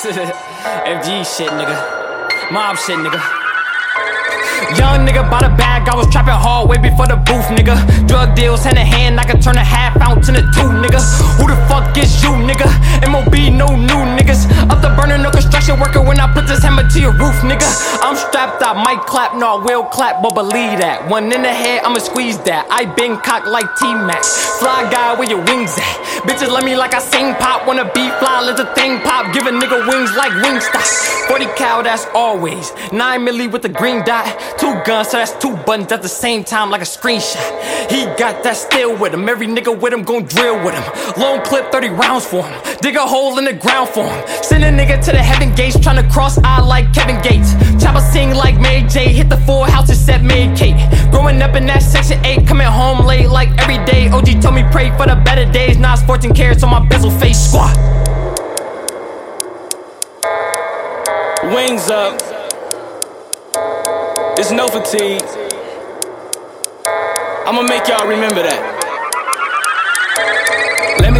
FG shit, nigga. Mob shit, nigga. Young nigga bought a bag, I was trapping hard way before the booth, nigga. Drug deals hand in hand, I could turn a half ounce into two, nigga. Who the fuck is you, nigga? MOB, no new niggas. Up the no worker when I put this hammer to your roof, nigga. I'm strapped, I might clap, no, I will clap, but believe that. One in the head, I'ma squeeze that. I been cocked like T-Mac. Fly guy, where your wings at? Bitches love me like I sing pop. Wanna be fly, let the thing pop. Give a nigga wings like Wingstop. 40 cow, that's always. 9 milli with the green dot. Two guns, so that's two buttons at the same time like a screenshot. He got that still with him. Every nigga with him gon' drill with him. Long clip, 30 rounds for him. Dig a hole in the ground for him. Send a nigga to the heaven gates, tryna cross eye like Kevin Gates. Chopper sing like Mary J. Hit the four houses, set made Kate. Growing up in that section 8, coming home late like every day. OG told me pray for the better days. Now it's 14 carats on my bezel face squat. Wings up. It's no fatigue. I'ma make y'all remember that.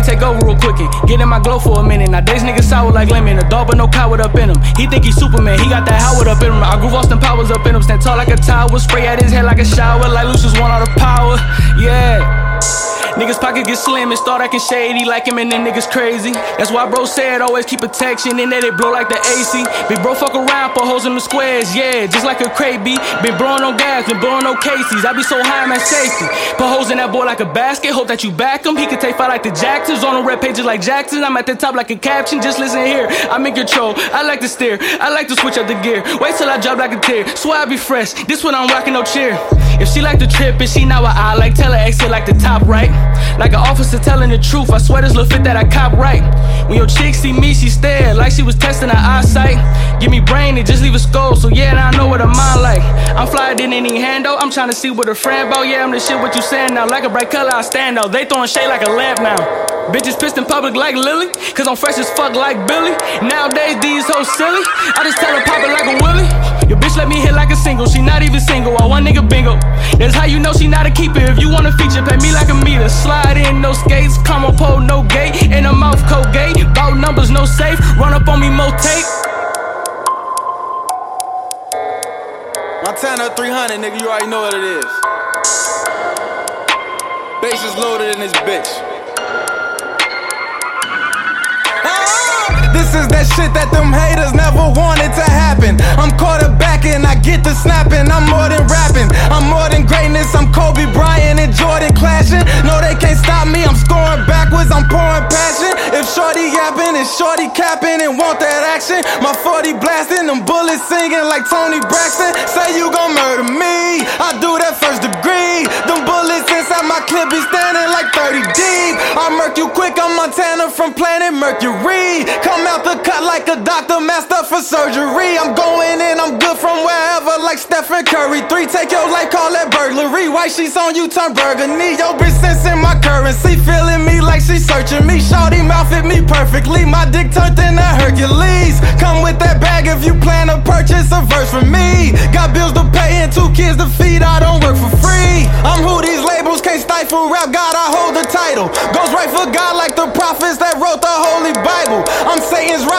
Me take over real quick and get in my glow for a minute. Now these niggas sour like lemon, a dog but no coward up in him. He think he's Superman, he got that Howard up in him. I grew Austin Powers up in him, stand tall like a tower, spray at his head like a shower, like Lucius want all the power. Yeah. Niggas pocket get slim and start acting shady like him and then niggas crazy. That's why bro said always keep protection and then they blow like the AC. Big bro fuck around, put holes in the squares, yeah, just like a crate B. Been blowing on gas, been blowing on Casey's. I be so high, I'm safety. Put holes in that boy like a basket, hope that you back him. He can take fight like the Jacksons on the red pages like Jackson. I'm at the top like a caption, just listen here. I'm in control, I like to steer, I like to switch up the gear. Wait till I drop like a tear, swear I be fresh. This when I'm rocking no cheer. If she like the trip and she know what I like, tell her exit like the top right. Like an officer telling the truth, I swear this little fit that I cop right. When your chick see me, she stare like she was testing her eyesight. Give me brain and just leave a skull, so yeah, now I know what a mind like. I'm flyer than any handle, I'm trying to see what a friend about. Yeah, I'm the shit what you saying now. Like a bright color, I stand out. They throwing shade like a lamp now. Bitches pissed in public like Lily, cause I'm fresh as fuck like Billy. Nowadays, these hoes silly. I just tell her pop it like a Willie. Your bitch let me hit like a single, she not even single. I one nigga bingo. That's how you know she not a keeper. If you want a feature, pay me like a meter. Slide in, no skates, come on pole, no gate. In a mouth, Colgate. Bout numbers, no safe. Run up on me, mo tape. Montana 300, nigga, you already know what it is. Bass is loaded in this bitch. This is that shit that them haters never wanted to happen. Snapping. I'm more than rapping, I'm more than greatness. I'm Kobe Bryant and Jordan clashing. No, they can't stop me. I'm scoring backwards, I'm pouring passion. If Shorty yapping and Shorty capping and want that action, my 40 blasting, them bullets singing like Toni Braxton. Say you gon' murder me, I do that first degree. Them bullets inside my clip be Murk you quick, I'm Montana from planet Mercury. Come out the cut like a doctor, masked up for surgery. I'm going in, I'm good from wherever, like Stephen Curry. Three, take your life, call that burglary. White sheets on you, turn burgundy. Yo, bitch sensing my currency, feeling me she searching me. Shorty mouth fit me perfectly. My dick turned into Hercules. Come with that bag if you plan to purchase a verse from me. Got bills to pay and two kids to feed. I don't work for free. I'm who these labels can't stifle. Rap God, I hold the title. Goes right for God like the prophets that wrote the Holy Bible. I'm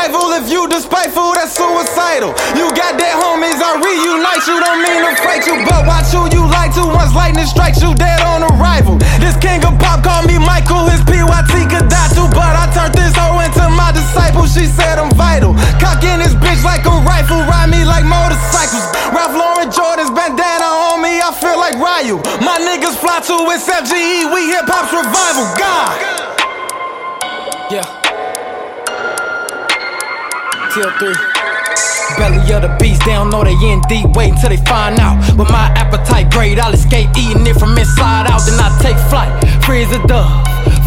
Rival. If you despiteful, that's suicidal. You got dead homies, I reunite you. Don't mean to fight you, but watch who you like to. Once lightning strikes you, dead on arrival. This king of pop called me Michael. His PYT could die too, but I turned this hoe into my disciple. She said I'm vital. Cocking this bitch like a rifle. Ride me like motorcycles. Ralph Lauren Jordan's bandana on me. I feel like Ryu. My niggas fly to it's FGE. We hip hop's revival. God. Yeah. Till three. Belly of the beast, they don't know they in deep. Wait until they find out. With my appetite great, I'll escape eating it from inside out. Then I take flight, free as a dove,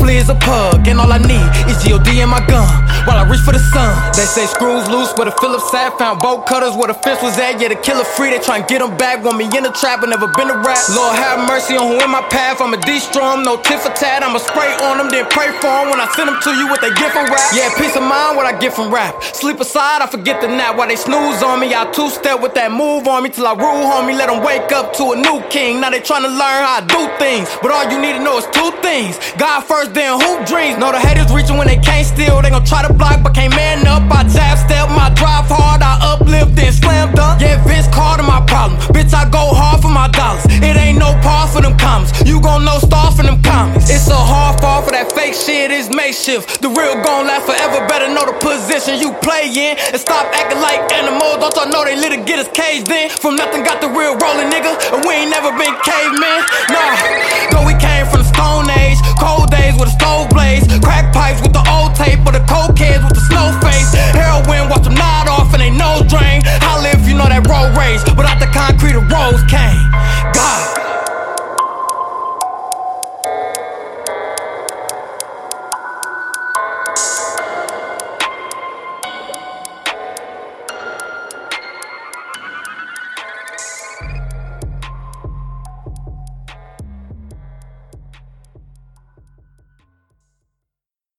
flee as a pug. And all I need is GOD in my gun while I reach for the sun. They say screws loose where a Phillips at. Found bolt cutters where the fence was at. Yeah, the killer free, they try and get them back. Want me in the trap, but never been a rap. Lord have mercy on who in my path. I'ma destroy no tit for tat. I'ma spray on them, then pray for for 'em when I send them to you what they get from rap. Yeah, peace of mind, what I get from rap. Sleep aside, I forget the nap while they snooze on me. I two step with that move on me till I rule, homie. Let them wake up to a new king. Now they tryna learn how I do things. But all you need to know is two things God first, then who dreams. Know the haters reaching when they can't steal. They gon' try to block, but can't man up. I jab step, my drive hard, I uplift, then slam dunk. Yeah, Vince Carter, my problem. Bitch, I go hard for my dollars. It ain't no par for them commas. You gon' know star for them comments. It's a hard fall for that fake shit, it's makeshift. The real gon' last forever. Better know the position you play in. And stop acting like animals. Don't y'all know they little get us caged in? From nothing got the real rolling, nigga. And we ain't never been cavemen. Nah, though we the stone age. Cold days with a stove blaze. Crack pipes with the old tape or the cold kids with the snow face. Heroin, watch them nod off and they nose drain. I live, you know that road rage. Without the concrete, a rose came.